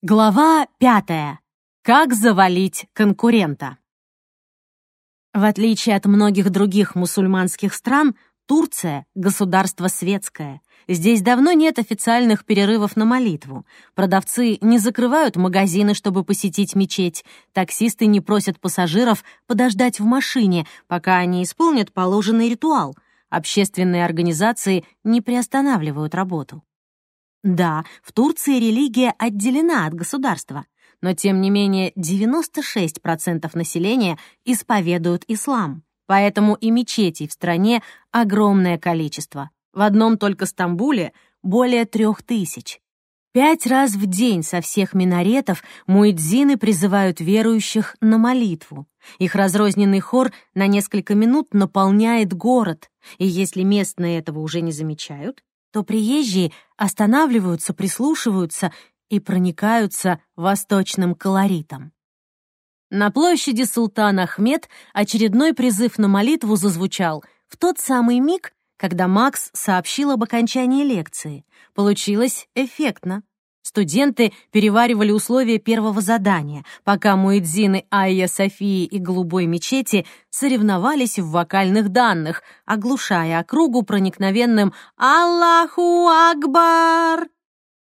Глава пятая. Как завалить конкурента. В отличие от многих других мусульманских стран, Турция — государство светское. Здесь давно нет официальных перерывов на молитву. Продавцы не закрывают магазины, чтобы посетить мечеть. Таксисты не просят пассажиров подождать в машине, пока они исполнят положенный ритуал. Общественные организации не приостанавливают работу. Да, в Турции религия отделена от государства, но тем не менее 96% населения исповедуют ислам. Поэтому и мечетей в стране огромное количество. В одном только Стамбуле более трех тысяч. Пять раз в день со всех минаретов муэдзины призывают верующих на молитву. Их разрозненный хор на несколько минут наполняет город, и если местные этого уже не замечают, то приезжие останавливаются, прислушиваются и проникаются восточным колоритом. На площади Султан Ахмед очередной призыв на молитву зазвучал в тот самый миг, когда Макс сообщил об окончании лекции. Получилось эффектно. Студенты переваривали условия первого задания, пока муэдзины Айя Софии и Голубой мечети соревновались в вокальных данных, оглушая округу проникновенным «Аллаху Акбар!».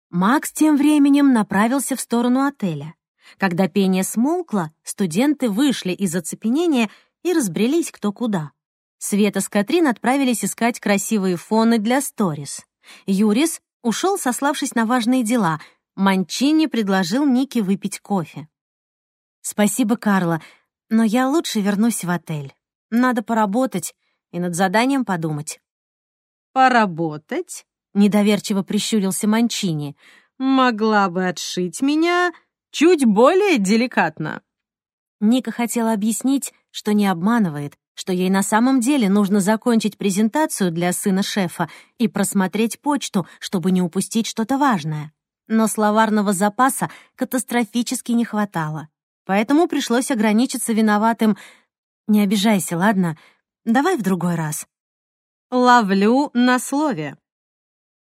Макс тем временем направился в сторону отеля. Когда пение смолкло, студенты вышли из оцепенения и разбрелись кто куда. Света с Катрин отправились искать красивые фоны для сторис. Юрис ушел, сославшись на важные дела. Манчини предложил Нике выпить кофе. «Спасибо, Карла, но я лучше вернусь в отель. Надо поработать и над заданием подумать». «Поработать?» — недоверчиво прищурился Манчини. «Могла бы отшить меня чуть более деликатно». Ника хотела объяснить, что не обманывает, что ей на самом деле нужно закончить презентацию для сына шефа и просмотреть почту, чтобы не упустить что-то важное. Но словарного запаса катастрофически не хватало. Поэтому пришлось ограничиться виноватым «Не обижайся, ладно? Давай в другой раз». «Ловлю на слове».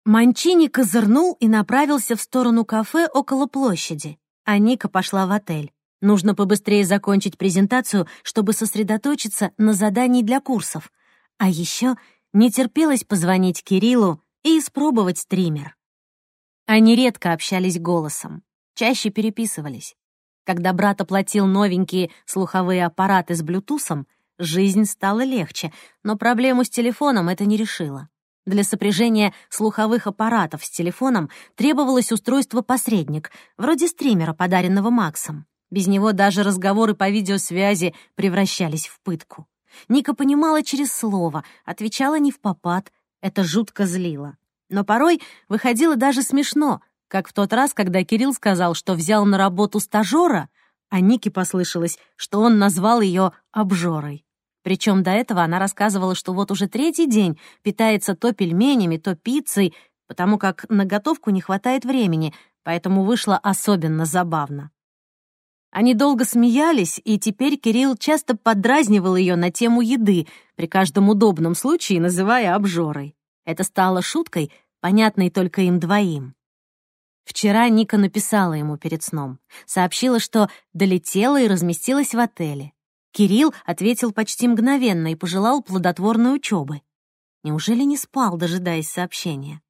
Манчини козырнул и направился в сторону кафе около площади, а Ника пошла в отель. Нужно побыстрее закончить презентацию, чтобы сосредоточиться на задании для курсов. А еще не терпелось позвонить Кириллу и испробовать стример. Они редко общались голосом, чаще переписывались. Когда брат оплатил новенькие слуховые аппараты с блютусом, жизнь стала легче, но проблему с телефоном это не решило. Для сопряжения слуховых аппаратов с телефоном требовалось устройство-посредник, вроде стримера, подаренного Максом. Без него даже разговоры по видеосвязи превращались в пытку. Ника понимала через слово, отвечала не в попад. Это жутко злило. Но порой выходило даже смешно, как в тот раз, когда Кирилл сказал, что взял на работу стажера, а Нике послышалось, что он назвал ее обжорой. Причем до этого она рассказывала, что вот уже третий день питается то пельменями, то пиццей, потому как на готовку не хватает времени, поэтому вышло особенно забавно. Они долго смеялись, и теперь Кирилл часто подразнивал ее на тему еды, при каждом удобном случае называя обжорой. Это стало шуткой, понятной только им двоим. Вчера Ника написала ему перед сном. Сообщила, что долетела и разместилась в отеле. Кирилл ответил почти мгновенно и пожелал плодотворной учебы. Неужели не спал, дожидаясь сообщения?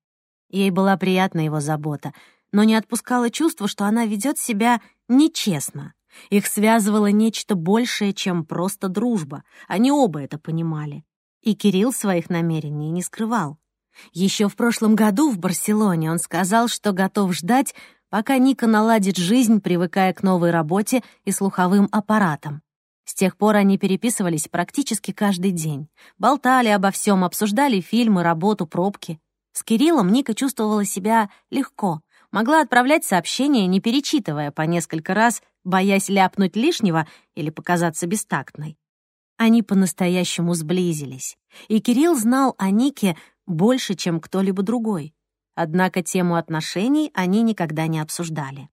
Ей была приятна его забота, но не отпускало чувство, что она ведет себя нечестно. Их связывало нечто большее, чем просто дружба. Они оба это понимали. И Кирилл своих намерений не скрывал. Еще в прошлом году в Барселоне он сказал, что готов ждать, пока Ника наладит жизнь, привыкая к новой работе и слуховым аппаратам. С тех пор они переписывались практически каждый день. Болтали обо всем, обсуждали фильмы, работу, пробки. С Кириллом Ника чувствовала себя легко, могла отправлять сообщения, не перечитывая по несколько раз, боясь ляпнуть лишнего или показаться бестактной. Они по-настоящему сблизились, и Кирилл знал о Нике больше, чем кто-либо другой. Однако тему отношений они никогда не обсуждали.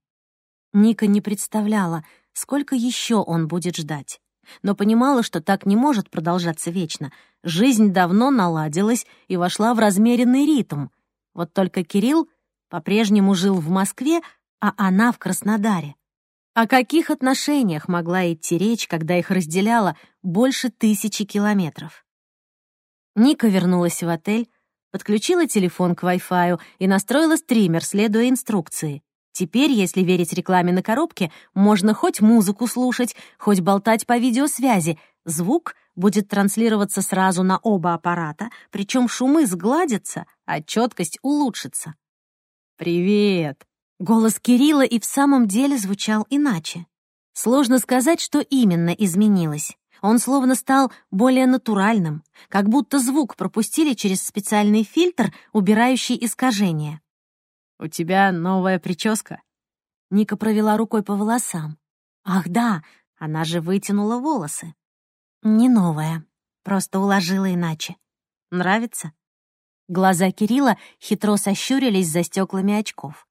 Ника не представляла, сколько еще он будет ждать, но понимала, что так не может продолжаться вечно. Жизнь давно наладилась и вошла в размеренный ритм. Вот только Кирилл по-прежнему жил в Москве, а она в Краснодаре. О каких отношениях могла идти речь, когда их разделяло больше тысячи километров? Ника вернулась в отель, подключила телефон к Wi-Fi и настроила стример, следуя инструкции. Теперь, если верить рекламе на коробке, можно хоть музыку слушать, хоть болтать по видеосвязи. Звук будет транслироваться сразу на оба аппарата, причем шумы сгладятся, а четкость улучшится. «Привет!» Голос Кирилла и в самом деле звучал иначе. Сложно сказать, что именно изменилось. Он словно стал более натуральным, как будто звук пропустили через специальный фильтр, убирающий искажения. «У тебя новая прическа?» Ника провела рукой по волосам. «Ах да, она же вытянула волосы». «Не новая, просто уложила иначе. Нравится?» Глаза Кирилла хитро сощурились за стеклами очков.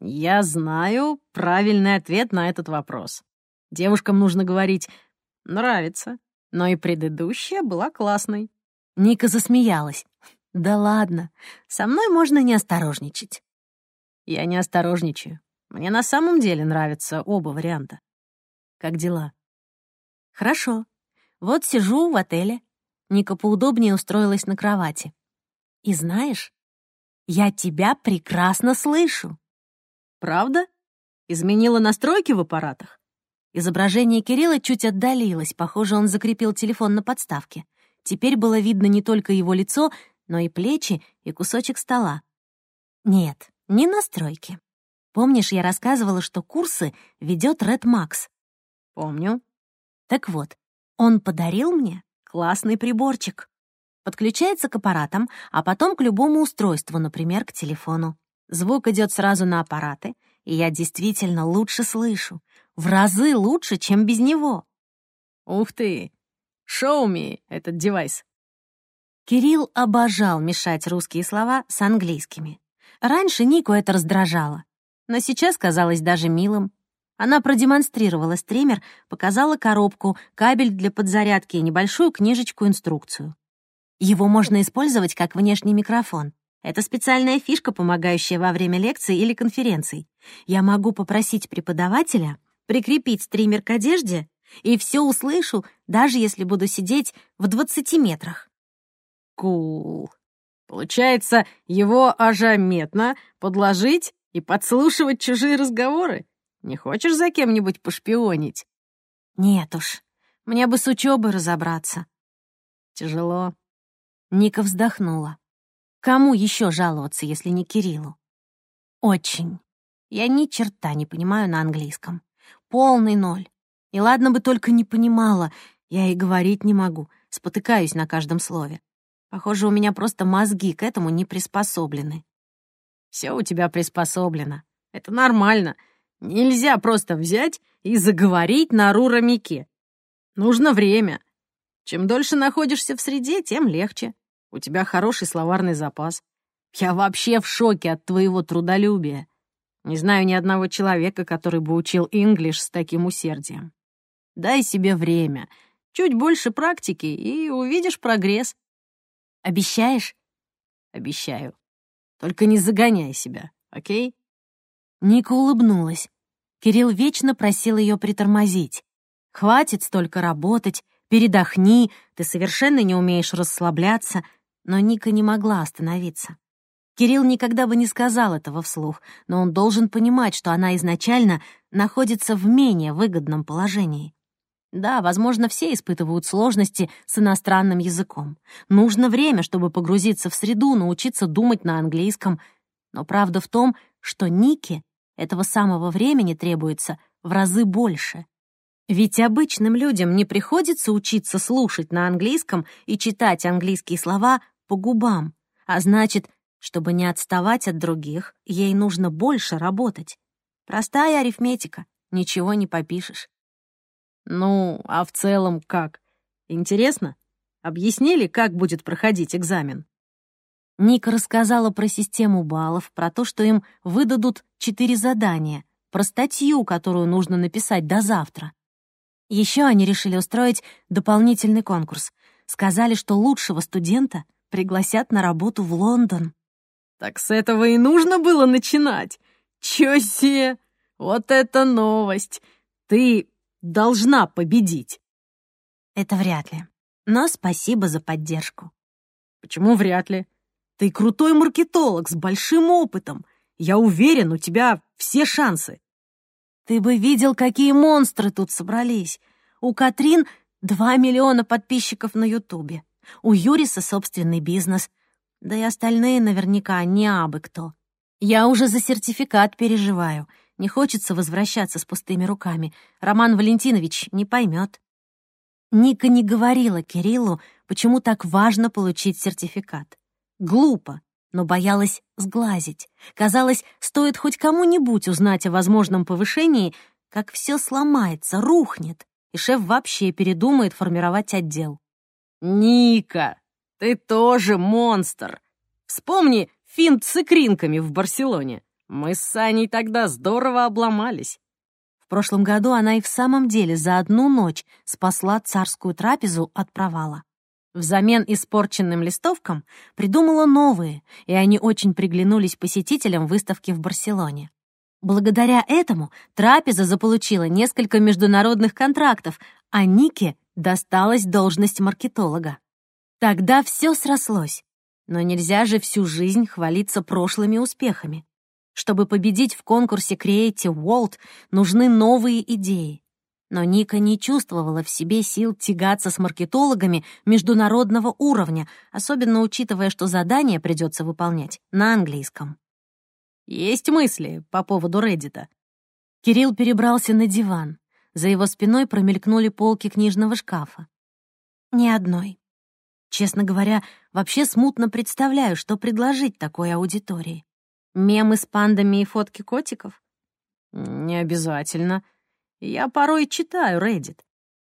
«Я знаю правильный ответ на этот вопрос. Девушкам нужно говорить Нравится. Но и предыдущая была классной. Ника засмеялась. Да ладно, со мной можно не осторожничать. Я не осторожничаю. Мне на самом деле нравятся оба варианта. Как дела? Хорошо. Вот сижу в отеле. Ника поудобнее устроилась на кровати. И знаешь, я тебя прекрасно слышу. Правда? Изменила настройки в аппаратах? Изображение Кирилла чуть отдалилось, похоже, он закрепил телефон на подставке. Теперь было видно не только его лицо, но и плечи, и кусочек стола. Нет, не настройки. Помнишь, я рассказывала, что курсы ведет Ред Макс? Помню. Так вот, он подарил мне классный приборчик. Подключается к аппаратам, а потом к любому устройству, например, к телефону. Звук идет сразу на аппараты, и я действительно лучше слышу в разы лучше, чем без него. Ух ты! Me этот девайс. Кирилл обожал мешать русские слова с английскими. Раньше Нику это раздражало, но сейчас казалось даже милым. Она продемонстрировала стример, показала коробку, кабель для подзарядки и небольшую книжечку-инструкцию. Его можно использовать как внешний микрофон. Это специальная фишка, помогающая во время лекций или конференций. Я могу попросить преподавателя прикрепить стример к одежде, и все услышу, даже если буду сидеть в 20 метрах. Кул. Cool. Получается, его ажаметно подложить и подслушивать чужие разговоры? Не хочешь за кем-нибудь пошпионить? Нет уж, мне бы с учебой разобраться. Тяжело. Ника вздохнула. Кому еще жаловаться, если не Кириллу? Очень. Я ни черта не понимаю на английском. Полный ноль. И ладно бы только не понимала, я и говорить не могу, спотыкаюсь на каждом слове. Похоже, у меня просто мозги к этому не приспособлены. Все у тебя приспособлено. Это нормально. Нельзя просто взять и заговорить на рурамике. Нужно время. Чем дольше находишься в среде, тем легче. У тебя хороший словарный запас. Я вообще в шоке от твоего трудолюбия. Не знаю ни одного человека, который бы учил инглиш с таким усердием. Дай себе время, чуть больше практики, и увидишь прогресс. Обещаешь? Обещаю. Только не загоняй себя, окей? Ника улыбнулась. Кирилл вечно просил ее притормозить. «Хватит столько работать, передохни, ты совершенно не умеешь расслабляться», но Ника не могла остановиться. Кирилл никогда бы не сказал этого вслух, но он должен понимать, что она изначально находится в менее выгодном положении. Да, возможно, все испытывают сложности с иностранным языком. Нужно время, чтобы погрузиться в среду, научиться думать на английском. Но правда в том, что Нике этого самого времени требуется в разы больше. Ведь обычным людям не приходится учиться слушать на английском и читать английские слова по губам, а значит, чтобы не отставать от других, ей нужно больше работать. Простая арифметика, ничего не попишешь. Ну, а в целом как? Интересно? Объяснили, как будет проходить экзамен? Ника рассказала про систему баллов, про то, что им выдадут четыре задания, про статью, которую нужно написать до завтра. Еще они решили устроить дополнительный конкурс. Сказали, что лучшего студента пригласят на работу в Лондон. Так с этого и нужно было начинать. Чё себе! Вот это новость! Ты должна победить!» «Это вряд ли. Но спасибо за поддержку». «Почему вряд ли? Ты крутой маркетолог с большим опытом. Я уверен, у тебя все шансы». «Ты бы видел, какие монстры тут собрались. У Катрин два миллиона подписчиков на Ютубе. У Юриса собственный бизнес. Да и остальные наверняка не абы кто. Я уже за сертификат переживаю. Не хочется возвращаться с пустыми руками. Роман Валентинович не поймет. Ника не говорила Кириллу, почему так важно получить сертификат. Глупо, но боялась сглазить. Казалось, стоит хоть кому-нибудь узнать о возможном повышении, как все сломается, рухнет, и шеф вообще передумает формировать отдел. «Ника, ты тоже монстр! Вспомни финт с икринками в Барселоне. Мы с Саней тогда здорово обломались». В прошлом году она и в самом деле за одну ночь спасла царскую трапезу от провала. Взамен испорченным листовкам придумала новые, и они очень приглянулись посетителям выставки в Барселоне. Благодаря этому трапеза заполучила несколько международных контрактов, а Нике досталась должность маркетолога. Тогда все срослось. Но нельзя же всю жизнь хвалиться прошлыми успехами. Чтобы победить в конкурсе Creative World, нужны новые идеи. Но Ника не чувствовала в себе сил тягаться с маркетологами международного уровня, особенно учитывая, что задание придется выполнять на английском. «Есть мысли по поводу Реддита?» Кирилл перебрался на диван. За его спиной промелькнули полки книжного шкафа. Ни одной. Честно говоря, вообще смутно представляю, что предложить такой аудитории. Мемы с пандами и фотки котиков? Не обязательно. Я порой читаю Reddit.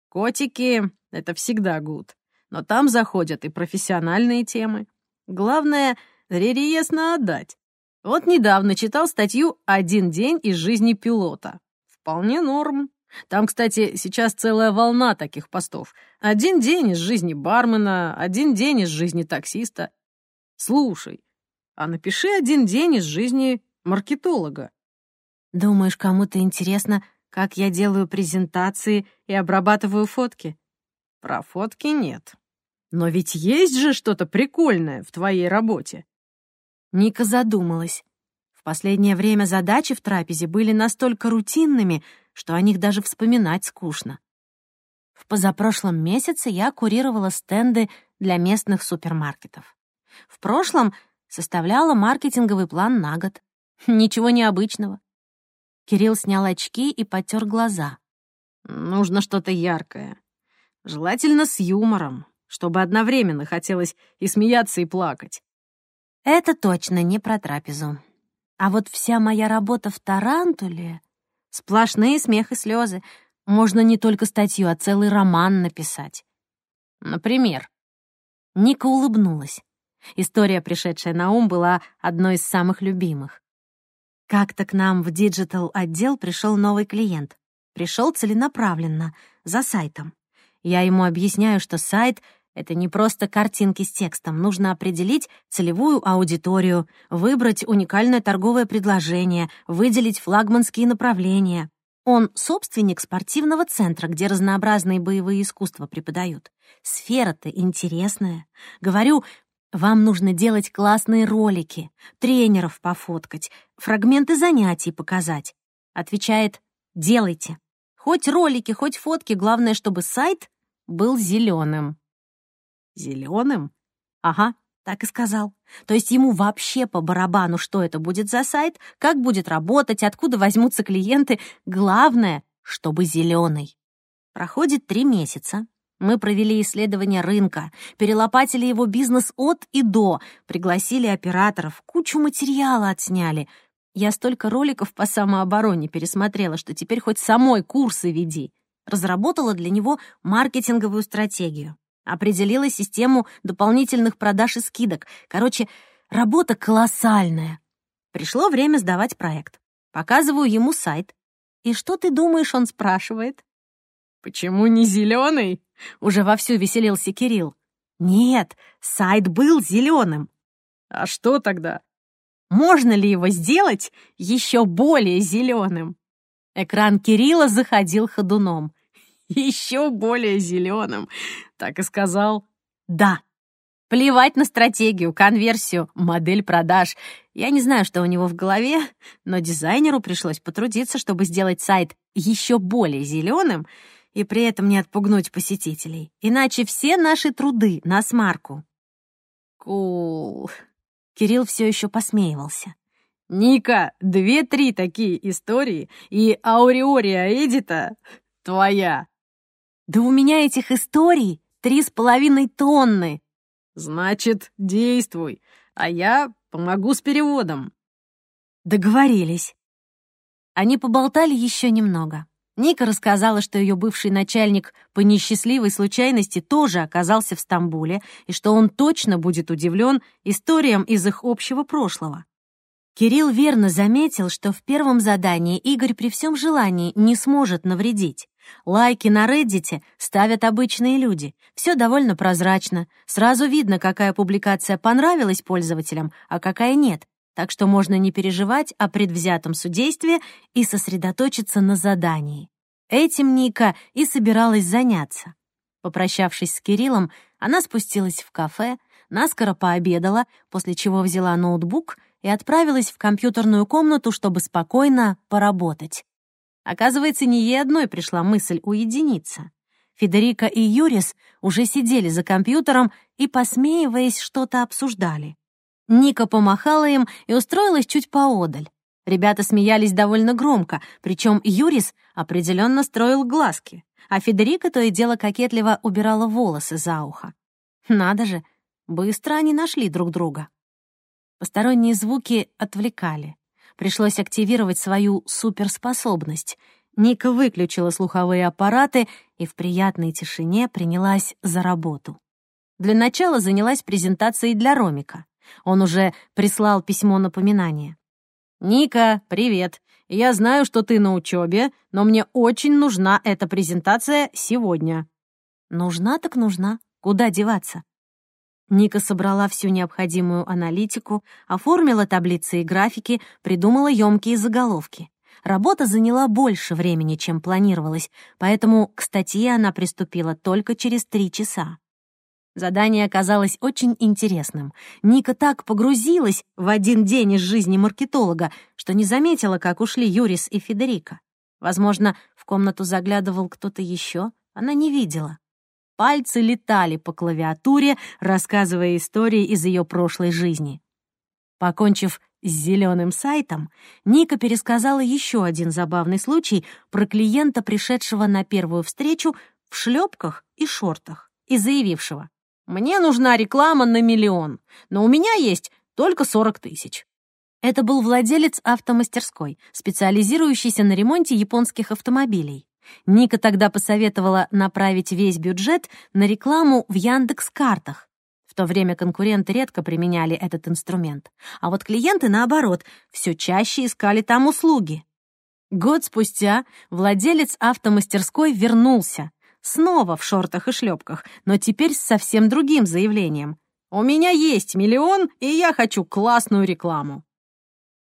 Котики — это всегда гуд. Но там заходят и профессиональные темы. Главное — рериесно отдать. Вот недавно читал статью «Один день из жизни пилота». Вполне норм. Там, кстати, сейчас целая волна таких постов. Один день из жизни бармена, один день из жизни таксиста. Слушай, а напиши один день из жизни маркетолога. Думаешь, кому-то интересно, как я делаю презентации и обрабатываю фотки? Про фотки нет. Но ведь есть же что-то прикольное в твоей работе. Ника задумалась. В последнее время задачи в трапезе были настолько рутинными, что о них даже вспоминать скучно. В позапрошлом месяце я курировала стенды для местных супермаркетов. В прошлом составляла маркетинговый план на год. Ничего необычного. Кирилл снял очки и потер глаза. «Нужно что-то яркое. Желательно с юмором, чтобы одновременно хотелось и смеяться, и плакать». «Это точно не про трапезу. А вот вся моя работа в Тарантуле — сплошные смех и слезы. Можно не только статью, а целый роман написать». «Например?» Ника улыбнулась. История, пришедшая на ум, была одной из самых любимых. Как-то к нам в диджитал-отдел пришел новый клиент. Пришел целенаправленно, за сайтом. Я ему объясняю, что сайт — это не просто картинки с текстом. Нужно определить целевую аудиторию, выбрать уникальное торговое предложение, выделить флагманские направления. Он собственник спортивного центра, где разнообразные боевые искусства преподают. Сфера-то интересная. Говорю, вам нужно делать классные ролики, тренеров пофоткать, фрагменты занятий показать. Отвечает, делайте. Хоть ролики, хоть фотки, главное, чтобы сайт был зеленым. Зеленым? Ага, так и сказал. То есть ему вообще по барабану, что это будет за сайт, как будет работать, откуда возьмутся клиенты. Главное, чтобы зеленый. Проходит три месяца. Мы провели исследование рынка, перелопатили его бизнес от и до, пригласили операторов, кучу материала отсняли. Я столько роликов по самообороне пересмотрела, что теперь хоть самой курсы веди. Разработала для него маркетинговую стратегию. Определила систему дополнительных продаж и скидок. Короче, работа колоссальная. Пришло время сдавать проект. Показываю ему сайт. И что ты думаешь, он спрашивает? «Почему не зеленый?» — уже вовсю веселился Кирилл. «Нет, сайт был зеленым». «А что тогда?» можно ли его сделать еще более зеленым? Экран Кирилла заходил ходуном. Еще более зеленым, так и сказал. Да. Плевать на стратегию, конверсию, модель продаж. Я не знаю, что у него в голове, но дизайнеру пришлось потрудиться, чтобы сделать сайт еще более зеленым и при этом не отпугнуть посетителей. Иначе все наши труды на смарку. Кул. Кирилл все еще посмеивался. «Ника, две-три такие истории, и Ауриория Эдита твоя». «Да у меня этих историй три с половиной тонны». «Значит, действуй, а я помогу с переводом». Договорились. Они поболтали еще немного. Ника рассказала, что ее бывший начальник по несчастливой случайности тоже оказался в Стамбуле и что он точно будет удивлен историям из их общего прошлого. Кирилл верно заметил, что в первом задании Игорь при всем желании не сможет навредить. Лайки на Reddit ставят обычные люди. Все довольно прозрачно. Сразу видно, какая публикация понравилась пользователям, а какая нет. Так что можно не переживать о предвзятом судействе и сосредоточиться на задании. Этим Ника и собиралась заняться. Попрощавшись с Кириллом, она спустилась в кафе, наскоро пообедала, после чего взяла ноутбук и отправилась в компьютерную комнату, чтобы спокойно поработать. Оказывается, не ей одной пришла мысль уединиться. Федерика и Юрис уже сидели за компьютером и, посмеиваясь, что-то обсуждали. Ника помахала им и устроилась чуть поодаль. Ребята смеялись довольно громко, причем Юрис определенно строил глазки, а Федерика то и дело кокетливо убирала волосы за ухо. Надо же, быстро они нашли друг друга. Посторонние звуки отвлекали. Пришлось активировать свою суперспособность. Ника выключила слуховые аппараты и в приятной тишине принялась за работу. Для начала занялась презентацией для Ромика. Он уже прислал письмо напоминания. «Ника, привет. Я знаю, что ты на учебе, но мне очень нужна эта презентация сегодня». «Нужна так нужна. Куда деваться?» Ника собрала всю необходимую аналитику, оформила таблицы и графики, придумала ёмкие заголовки. Работа заняла больше времени, чем планировалось, поэтому к статье она приступила только через три часа. Задание оказалось очень интересным. Ника так погрузилась в один день из жизни маркетолога, что не заметила, как ушли Юрис и Федерика. Возможно, в комнату заглядывал кто-то еще, она не видела. Пальцы летали по клавиатуре, рассказывая истории из ее прошлой жизни. Покончив с зеленым сайтом, Ника пересказала еще один забавный случай про клиента, пришедшего на первую встречу в шлепках и шортах, и заявившего мне нужна реклама на миллион, но у меня есть только 40 тысяч. Это был владелец автомастерской, специализирующийся на ремонте японских автомобилей. Ника тогда посоветовала направить весь бюджет на рекламу в Яндекс-картах. В то время конкуренты редко применяли этот инструмент, а вот клиенты, наоборот, все чаще искали там услуги. Год спустя владелец автомастерской вернулся, Снова в шортах и шлепках, но теперь с совсем другим заявлением. «У меня есть миллион, и я хочу классную рекламу».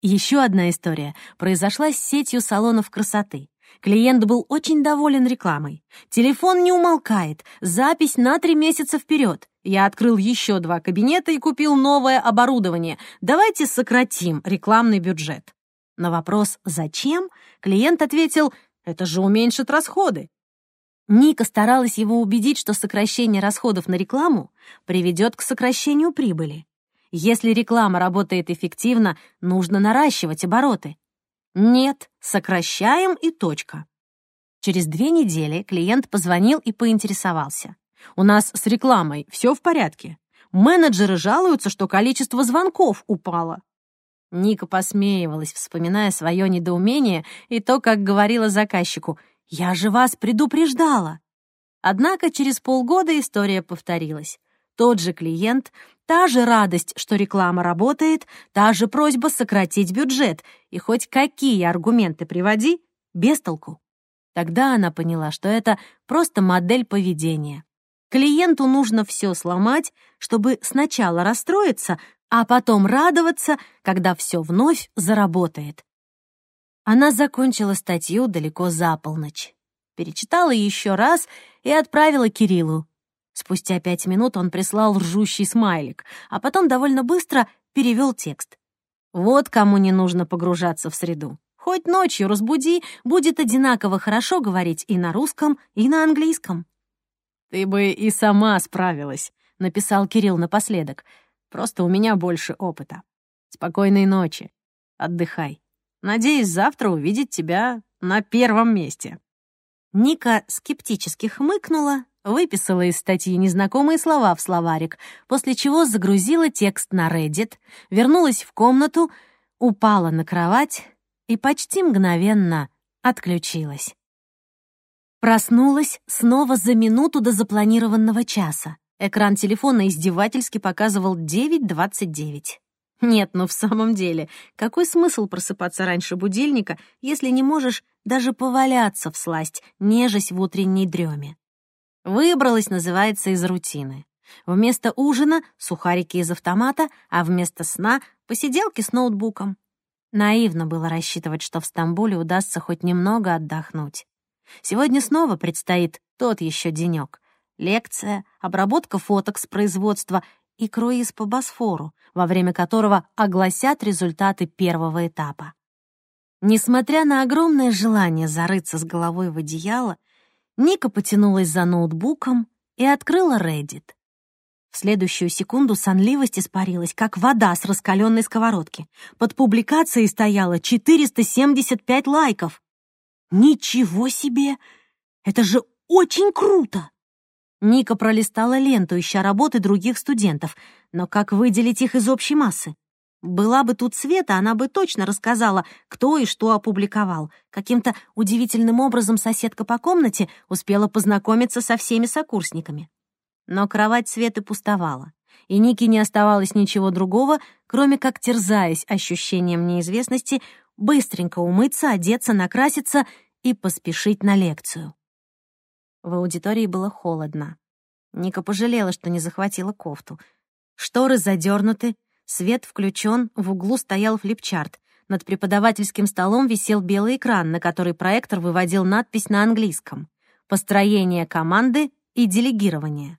Еще одна история произошла с сетью салонов красоты. Клиент был очень доволен рекламой. Телефон не умолкает, запись на три месяца вперед. Я открыл еще два кабинета и купил новое оборудование. Давайте сократим рекламный бюджет. На вопрос «Зачем?» клиент ответил «Это же уменьшит расходы». Ника старалась его убедить, что сокращение расходов на рекламу приведет к сокращению прибыли. Если реклама работает эффективно, нужно наращивать обороты. Нет, сокращаем и точка. Через две недели клиент позвонил и поинтересовался. «У нас с рекламой все в порядке. Менеджеры жалуются, что количество звонков упало». Ника посмеивалась, вспоминая свое недоумение и то, как говорила заказчику — «Я же вас предупреждала!» Однако через полгода история повторилась. Тот же клиент, та же радость, что реклама работает, та же просьба сократить бюджет, и хоть какие аргументы приводи, без толку. Тогда она поняла, что это просто модель поведения. Клиенту нужно все сломать, чтобы сначала расстроиться, а потом радоваться, когда все вновь заработает. Она закончила статью далеко за полночь. Перечитала еще раз и отправила Кириллу. Спустя пять минут он прислал ржущий смайлик, а потом довольно быстро перевел текст. Вот кому не нужно погружаться в среду. Хоть ночью разбуди, будет одинаково хорошо говорить и на русском, и на английском. «Ты бы и сама справилась», — написал Кирилл напоследок. «Просто у меня больше опыта. Спокойной ночи. Отдыхай. Надеюсь, завтра увидеть тебя на первом месте». Ника скептически хмыкнула, выписала из статьи незнакомые слова в словарик, после чего загрузила текст на Reddit, вернулась в комнату, упала на кровать и почти мгновенно отключилась. Проснулась снова за минуту до запланированного часа. Экран телефона издевательски показывал 9.29. Нет, ну в самом деле, какой смысл просыпаться раньше будильника, если не можешь даже поваляться в сласть, нежась в утренней дреме? Выбралась, называется, из рутины. Вместо ужина — сухарики из автомата, а вместо сна — посиделки с ноутбуком. Наивно было рассчитывать, что в Стамбуле удастся хоть немного отдохнуть. Сегодня снова предстоит тот еще денек. Лекция, обработка фоток с производства и круиз по Босфору, во время которого огласят результаты первого этапа. Несмотря на огромное желание зарыться с головой в одеяло, Ника потянулась за ноутбуком и открыла Reddit. В следующую секунду сонливость испарилась, как вода с раскаленной сковородки. Под публикацией стояло 475 лайков. Ничего себе! Это же очень круто! Ника пролистала ленту, ища работы других студентов, но как выделить их из общей массы? Была бы тут Света, она бы точно рассказала, кто и что опубликовал. Каким-то удивительным образом соседка по комнате успела познакомиться со всеми сокурсниками. Но кровать Светы пустовала, и Нике не оставалось ничего другого, кроме как, терзаясь ощущением неизвестности, быстренько умыться, одеться, накраситься и поспешить на лекцию. В аудитории было холодно. Ника пожалела, что не захватила кофту. Шторы задернуты, Свет включен, в углу стоял флипчарт. Над преподавательским столом висел белый экран, на который проектор выводил надпись на английском «Построение команды и делегирование».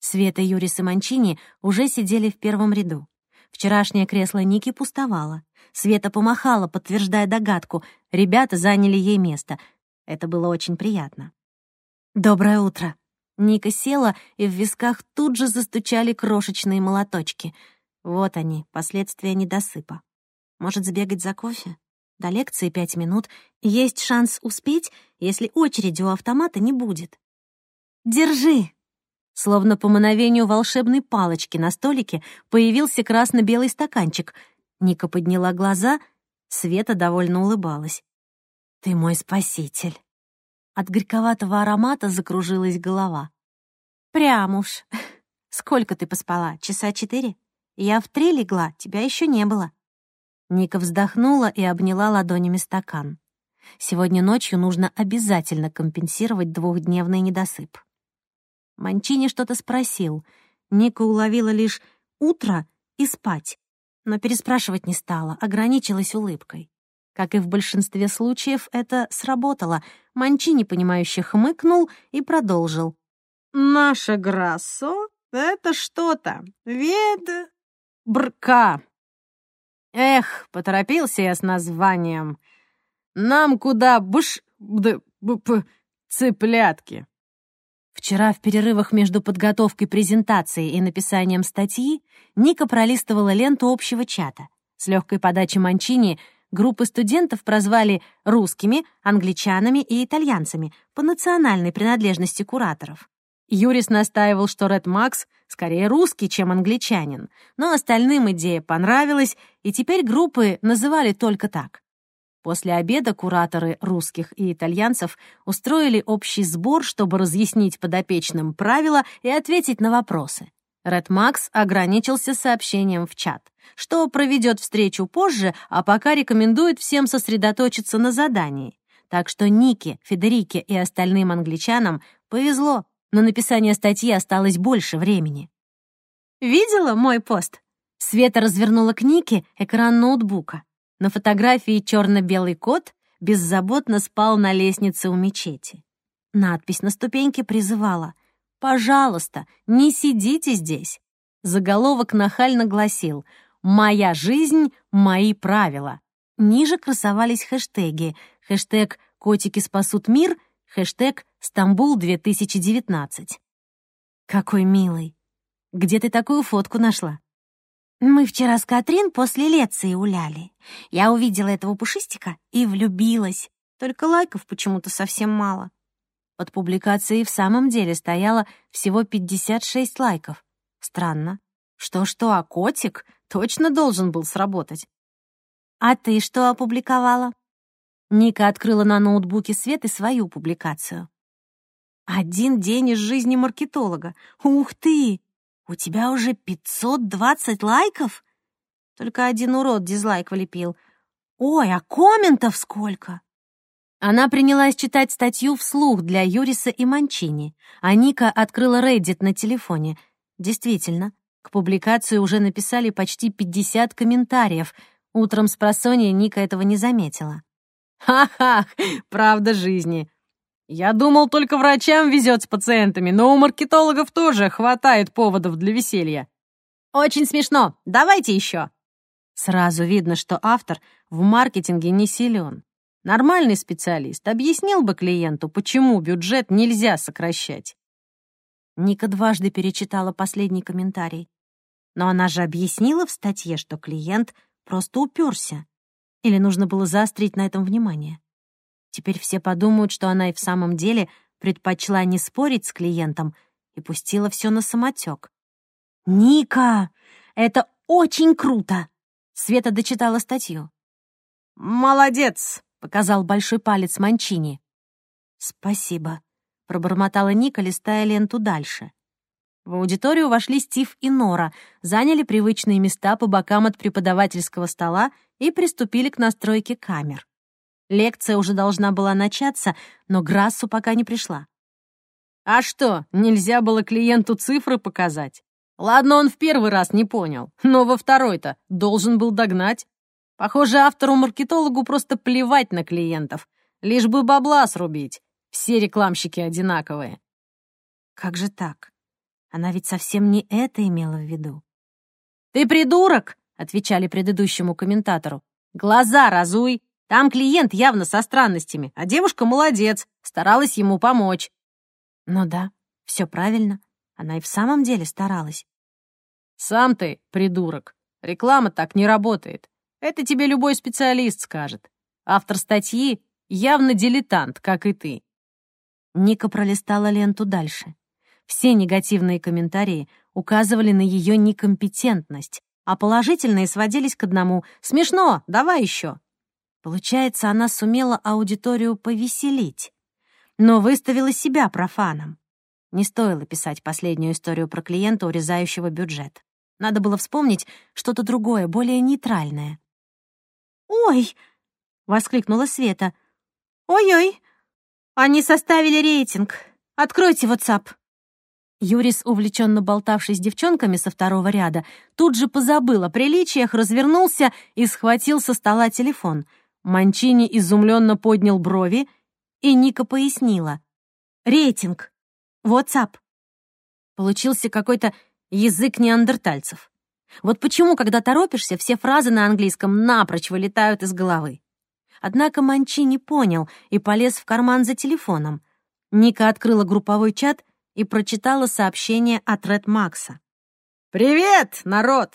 Света, Юрис и Манчини уже сидели в первом ряду. Вчерашнее кресло Ники пустовало. Света помахала, подтверждая догадку. Ребята заняли ей место. Это было очень приятно. «Доброе утро». Ника села, и в висках тут же застучали крошечные молоточки — вот они, последствия недосыпа. Может, сбегать за кофе? До лекции пять минут. Есть шанс успеть, если очереди у автомата не будет. «Держи!» Словно по мановению волшебной палочки на столике появился красно-белый стаканчик. Ника подняла глаза, Света довольно улыбалась. «Ты мой спаситель!» От горьковатого аромата закружилась голова. «Прям уж. Сколько ты поспала? Часа четыре?» Я в три легла, тебя еще не было». Ника вздохнула и обняла ладонями стакан. Сегодня ночью нужно обязательно компенсировать двухдневный недосып. Манчини что-то спросил. Ника уловила лишь «утро» и «спать», но переспрашивать не стала, ограничилась улыбкой. Как и в большинстве случаев, это сработало. Манчини, понимающе хмыкнул и продолжил. «Наша Грассо — это что-то. Вед брка. Эх, поторопился я с названием. Нам куда бш... б... б... цыплятки. Вчера в перерывах между подготовкой презентации и написанием статьи Ника пролистывала ленту общего чата. С легкой подачи Манчини группы студентов прозвали русскими, англичанами и итальянцами по национальной принадлежности кураторов. Юрис настаивал, что Ред Макс скорее русский, чем англичанин, но остальным идея понравилась, и теперь группы называли только так. После обеда кураторы русских и итальянцев устроили общий сбор, чтобы разъяснить подопечным правила и ответить на вопросы. Ред Макс ограничился сообщением в чат, что проведет встречу позже, а пока рекомендует всем сосредоточиться на задании. Так что Нике, Федерике и остальным англичанам повезло. На написание статьи осталось больше времени. «Видела мой пост?» Света развернула к Нике экран ноутбука. На фотографии черно-белый кот беззаботно спал на лестнице у мечети. Надпись на ступеньке призывала «Пожалуйста, не сидите здесь». Заголовок нахально гласил «Моя жизнь, мои правила». Ниже красовались хэштеги. Хэштег «Котики спасут мир», хэштег «Стамбул-2019». Какой милый. Где ты такую фотку нашла? Мы вчера с Катрин после лекции уляли. Я увидела этого пушистика и влюбилась. Только лайков почему-то совсем мало. Под публикацией в самом деле стояло всего 56 лайков. Странно. Что-что, а котик точно должен был сработать. «А ты что опубликовала?» Ника открыла на ноутбуке свет и свою публикацию. «Один день из жизни маркетолога. Ух ты! У тебя уже 520 лайков?» Только один урод дизлайк влепил. «Ой, а комментов сколько!» Она принялась читать статью вслух для Юриса и Манчини, а Ника открыла Reddit на телефоне. Действительно, к публикации уже написали почти 50 комментариев. Утром с просонья Ника этого не заметила. «Ха-ха, правда жизни. Я думал, только врачам везет с пациентами, но у маркетологов тоже хватает поводов для веселья. Очень смешно, давайте еще». Сразу видно, что автор в маркетинге не силен. Нормальный специалист объяснил бы клиенту, почему бюджет нельзя сокращать. Ника дважды перечитала последний комментарий. Но она же объяснила в статье, что клиент просто уперся. Или нужно было заострить на этом внимание? Теперь все подумают, что она и в самом деле предпочла не спорить с клиентом и пустила все на самотек. «Ника, это очень круто!» Света дочитала статью. «Молодец!» — показал большой палец Манчини. «Спасибо», — пробормотала Ника, листая ленту дальше. В аудиторию вошли Стив и Нора, заняли привычные места по бокам от преподавательского стола и приступили к настройке камер. Лекция уже должна была начаться, но Грассу пока не пришла. «А что, нельзя было клиенту цифры показать? Ладно, он в первый раз не понял, но во второй-то должен был догнать. Похоже, автору-маркетологу просто плевать на клиентов, лишь бы бабла срубить. Все рекламщики одинаковые. Как же так? Она ведь совсем не это имела в виду. «Ты придурок!» — отвечали предыдущему комментатору. «Глаза разуй! Там клиент явно со странностями, а девушка молодец, старалась ему помочь». «Ну да, все правильно. Она и в самом деле старалась». «Сам ты придурок. Реклама так не работает. Это тебе любой специалист скажет. Автор статьи явно дилетант, как и ты. Ника пролистала ленту дальше. Все негативные комментарии указывали на ее некомпетентность, а положительные сводились к одному «Смешно, давай еще». Получается, она сумела аудиторию повеселить, но выставила себя профаном. Не стоило писать последнюю историю про клиента, урезающего бюджет. Надо было вспомнить что-то другое, более нейтральное. «Ой!» — воскликнула Света. «Ой-ой! Они составили рейтинг. Откройте WhatsApp!» Юрис, увлеченно болтавший с девчонками со второго ряда, тут же позабыл о приличиях, развернулся и схватил со стола телефон. Манчини изумленно поднял брови, и Ника пояснила. «Рейтинг. WhatsApp». Получился какой-то язык неандертальцев. Вот почему, когда торопишься, все фразы на английском напрочь вылетают из головы. Однако Манчи не понял и полез в карман за телефоном. Ника открыла групповой чат и прочитала сообщение от Ред Макса. «Привет, народ!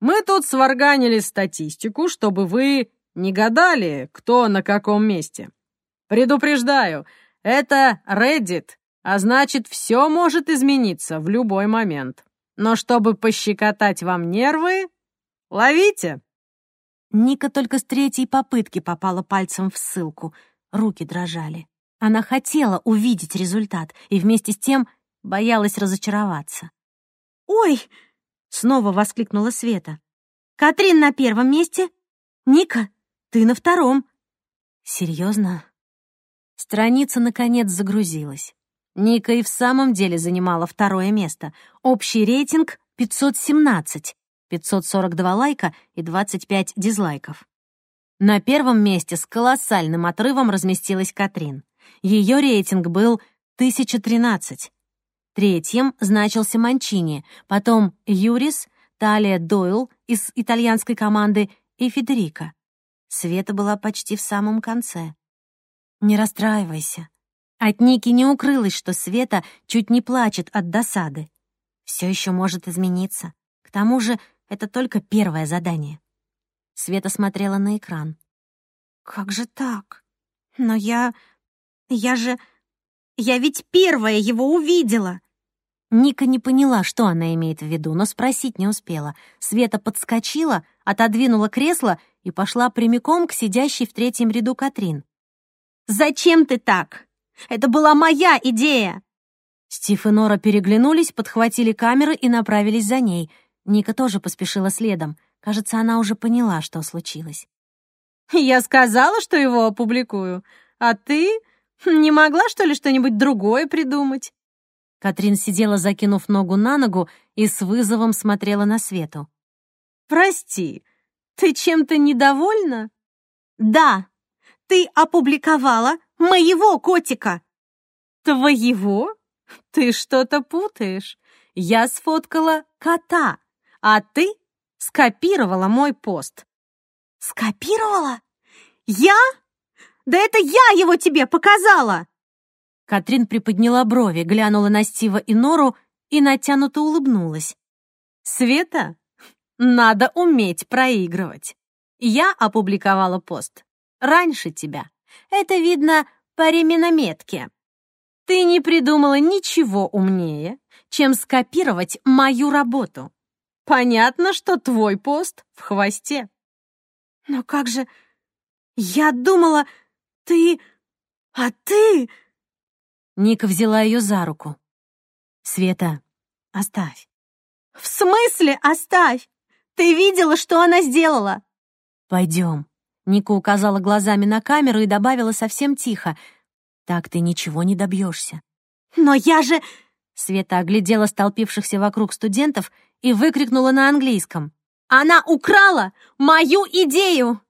Мы тут сварганили статистику, чтобы вы не гадали, кто на каком месте. Предупреждаю, это Reddit, а значит, все может измениться в любой момент. Но чтобы пощекотать вам нервы, ловите!» Ника только с третьей попытки попала пальцем в ссылку. Руки дрожали. Она хотела увидеть результат и вместе с тем боялась разочароваться. «Ой!» — снова воскликнула Света. «Катрин на первом месте. Ника, ты на втором». «Серьезно?» Страница, наконец, загрузилась. Ника и в самом деле занимала второе место. Общий рейтинг — 517. 542 лайка и 25 дизлайков. На первом месте с колоссальным отрывом разместилась Катрин. Ее рейтинг был 1013. Третьим значился Манчини, потом Юрис, Талия Дойл из итальянской команды и Федерика. Света была почти в самом конце. «Не расстраивайся». От Ники не укрылось, что Света чуть не плачет от досады. Все еще может измениться. К тому же это только первое задание. Света смотрела на экран. «Как же так? Но я... я же... я ведь первая его увидела!» Ника не поняла, что она имеет в виду, но спросить не успела. Света подскочила, отодвинула кресло и пошла прямиком к сидящей в третьем ряду Катрин. «Зачем ты так? Это была моя идея!» Стив и Нора переглянулись, подхватили камеры и направились за ней. Ника тоже поспешила следом. Кажется, она уже поняла, что случилось. «Я сказала, что его опубликую, а ты не могла, что ли, что-нибудь другое придумать?» Катрин сидела, закинув ногу на ногу, и с вызовом смотрела на Свету. «Прости, ты чем-то недовольна?» «Да, ты опубликовала моего котика!» «Твоего? Ты что-то путаешь. Я сфоткала кота, а ты скопировала мой пост». «Скопировала? Я? Да это я его тебе показала!» Катрин приподняла брови, глянула на Стива и Нору и натянуто улыбнулась. «Света, надо уметь проигрывать. Я опубликовала пост раньше тебя. Это видно по реминометке. Ты не придумала ничего умнее, чем скопировать мою работу. Понятно, что твой пост в хвосте. Но как же... Я думала, ты... А ты... Ника взяла ее за руку. «Света, оставь». «В смысле оставь? Ты видела, что она сделала?» «Пойдем». Ника указала глазами на камеру и добавила совсем тихо. «Так ты ничего не добьешься». «Но я же...» Света оглядела столпившихся вокруг студентов и выкрикнула на английском. «Она украла мою идею!»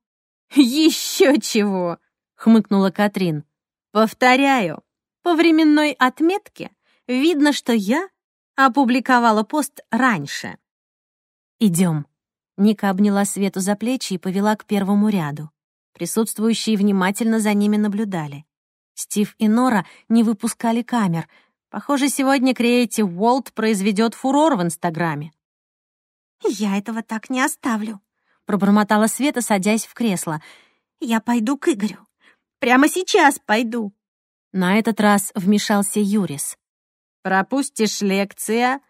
«Еще чего!» — хмыкнула Катрин. «Повторяю, по временной отметке видно, что я опубликовала пост раньше. Идем. Ника обняла Свету за плечи и повела к первому ряду. Присутствующие внимательно за ними наблюдали. Стив и Нора не выпускали камер. Похоже, сегодня Creative World произведет фурор в Инстаграме. «Я этого так не оставлю», — пробормотала Света, садясь в кресло. «Я пойду к Игорю. Прямо сейчас пойду. На этот раз вмешался Юрис. «Пропустишь лекция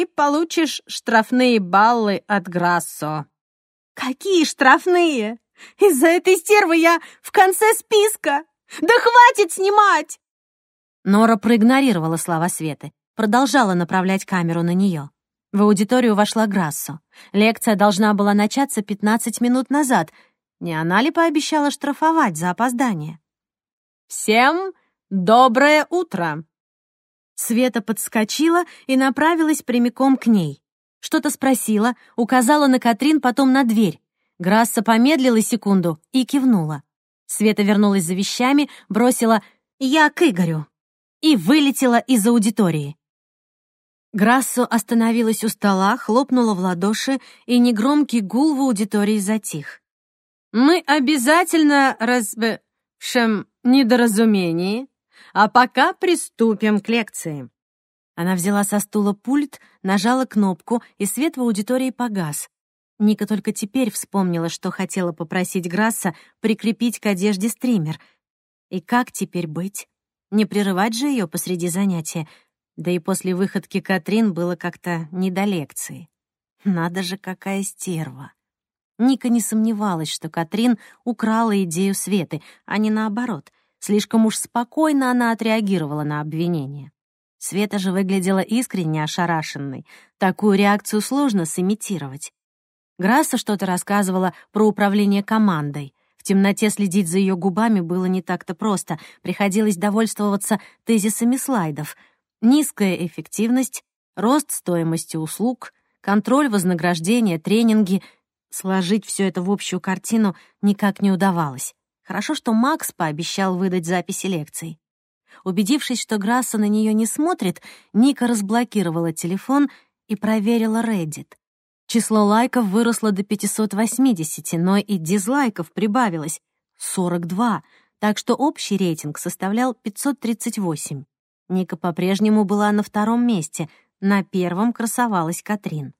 и получишь штрафные баллы от Грассо». «Какие штрафные? Из-за этой стервы я в конце списка! Да хватит снимать!» Нора проигнорировала слова Светы, продолжала направлять камеру на нее. В аудиторию вошла Грассо. Лекция должна была начаться 15 минут назад. Не она ли пообещала штрафовать за опоздание? «Всем «Доброе утро!» Света подскочила и направилась прямиком к ней. Что-то спросила, указала на Катрин, потом на дверь. Грасса помедлила секунду и кивнула. Света вернулась за вещами, бросила «Я к Игорю» и вылетела из аудитории. Грассо остановилась у стола, хлопнула в ладоши, и негромкий гул в аудитории затих. «Мы обязательно разбешем недоразумение а пока приступим к лекции». Она взяла со стула пульт, нажала кнопку, и свет в аудитории погас. Ника только теперь вспомнила, что хотела попросить Грасса прикрепить к одежде стример. И как теперь быть? Не прерывать же ее посреди занятия. Да и после выходки Катрин было как-то не до лекции. Надо же, какая стерва. Ника не сомневалась, что Катрин украла идею Светы, а не наоборот. Слишком уж спокойно она отреагировала на обвинение. Света же выглядела искренне ошарашенной. Такую реакцию сложно сымитировать. Грасса что-то рассказывала про управление командой. В темноте следить за ее губами было не так-то просто. Приходилось довольствоваться тезисами слайдов. Низкая эффективность, рост стоимости услуг, Контроль, вознаграждение, тренинги. Сложить все это в общую картину никак не удавалось. Хорошо, что Макс пообещал выдать записи лекций. Убедившись, что Грасса на нее не смотрит, Ника разблокировала телефон и проверила Reddit. Число лайков выросло до 580, но и дизлайков прибавилось — 42, так что общий рейтинг составлял 538. Ника по-прежнему была на втором месте, на первом красовалась Катрин.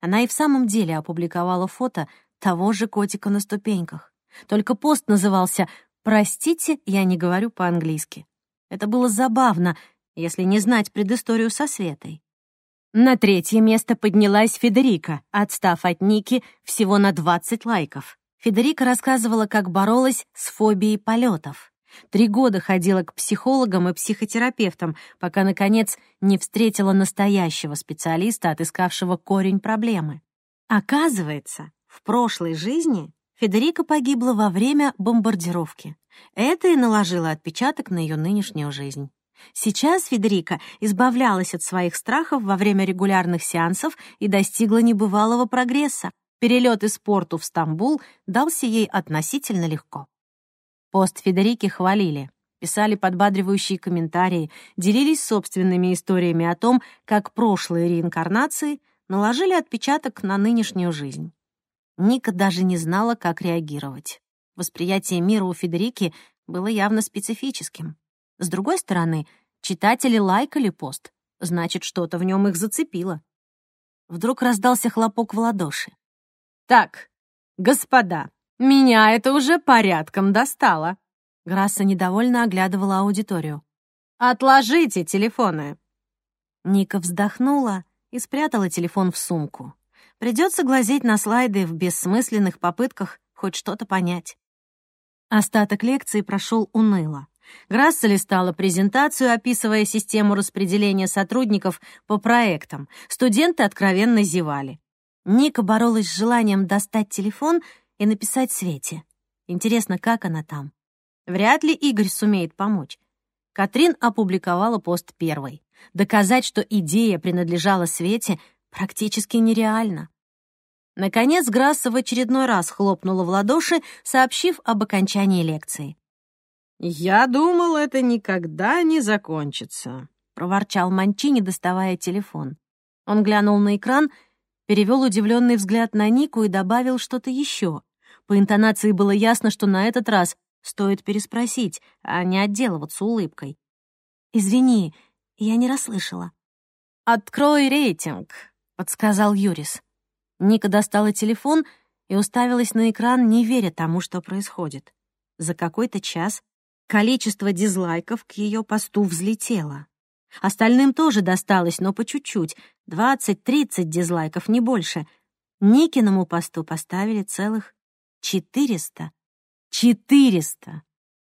Она и в самом деле опубликовала фото того же котика на ступеньках. Только пост назывался «Простите, я не говорю по-английски». Это было забавно, если не знать предысторию со Светой. На третье место поднялась Федерика, отстав от Ники всего на 20 лайков. Федерика рассказывала, как боролась с фобией полетов. Три года ходила к психологам и психотерапевтам, пока, наконец, не встретила настоящего специалиста, отыскавшего корень проблемы. Оказывается, в прошлой жизни Федерика погибла во время бомбардировки. Это и наложило отпечаток на ее нынешнюю жизнь. Сейчас Федерика избавлялась от своих страхов во время регулярных сеансов и достигла небывалого прогресса. Перелет из порту в Стамбул дался ей относительно легко. Пост Федерики хвалили, писали подбадривающие комментарии, делились собственными историями о том, как прошлые реинкарнации наложили отпечаток на нынешнюю жизнь. Ника даже не знала, как реагировать. Восприятие мира у Федерики было явно специфическим. С другой стороны, читатели лайкали пост, значит, что-то в нем их зацепило. Вдруг раздался хлопок в ладоши. «Так, господа, меня это уже порядком достало». Грасса недовольно оглядывала аудиторию. «Отложите телефоны». Ника вздохнула и спрятала телефон в сумку. Придется глазеть на слайды в бессмысленных попытках хоть что-то понять. Остаток лекции прошел уныло. Грасса листала презентацию, описывая систему распределения сотрудников по проектам. Студенты откровенно зевали. Ника боролась с желанием достать телефон и написать Свете. Интересно, как она там? Вряд ли Игорь сумеет помочь. Катрин опубликовала пост первой. Доказать, что идея принадлежала Свете, практически нереально. Наконец Грасса в очередной раз хлопнула в ладоши, сообщив об окончании лекции. «Я думал, это никогда не закончится», — проворчал Манчини, доставая телефон. Он глянул на экран, перевел удивленный взгляд на Нику и добавил что-то еще. По интонации было ясно, что на этот раз стоит переспросить, а не отделываться улыбкой. «Извини, я не расслышала». «Открой рейтинг», — подсказал Юрис. Ника достала телефон и уставилась на экран, не веря тому, что происходит. За какой-то час Количество дизлайков к ее посту взлетело. Остальным тоже досталось, но по чуть-чуть. 20-30 дизлайков, не больше. Никиному посту поставили целых 400. 400!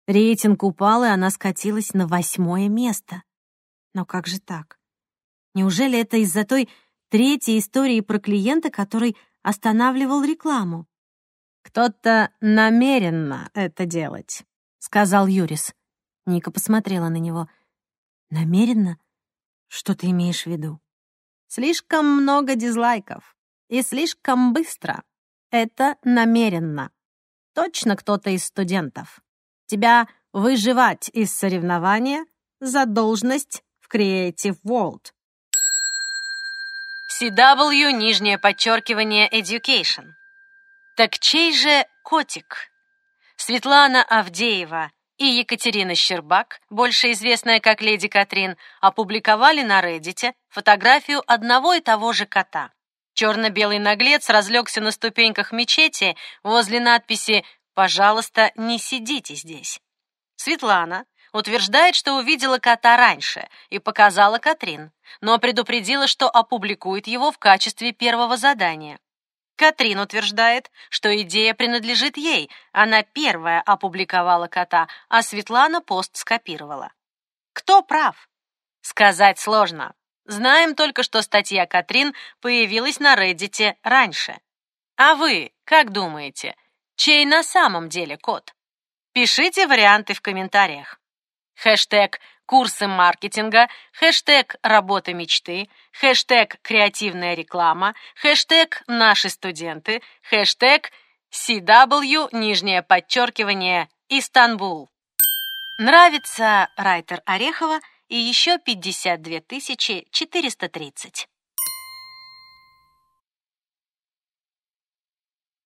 Рейтинг упал, и она скатилась на восьмое место. Но как же так? Неужели это из-за той третьей истории про клиента, который останавливал рекламу? Кто-то намеренно это делать. — сказал Юрис. Ника посмотрела на него. «Намеренно? Что ты имеешь в виду?» «Слишком много дизлайков. И слишком быстро. Это намеренно. Точно кто-то из студентов. Тебя выживать из соревнования за должность в Creative World». CW, нижнее подчеркивание, Education. Так чей же котик? Светлана Авдеева и Екатерина Щербак, больше известная как Леди Катрин, опубликовали на Reddit фотографию одного и того же кота. Черно-белый наглец разлегся на ступеньках мечети возле надписи «Пожалуйста, не сидите здесь». Светлана утверждает, что увидела кота раньше и показала Катрин, но предупредила, что опубликует его в качестве первого задания. Катрин утверждает, что идея принадлежит ей. Она первая опубликовала кота, а Светлана пост скопировала. Кто прав? Сказать сложно. Знаем только, что статья Катрин появилась на Reddit раньше. А вы как думаете, чей на самом деле кот? Пишите варианты в комментариях. Хэштег курсы маркетинга, хэштег «Работа мечты», хэштег «Креативная реклама», хэштег «Наши студенты», хэштег CW, нижнее подчеркивание, Истанбул. Нравится Райтер Орехова и еще 52 430.